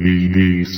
knees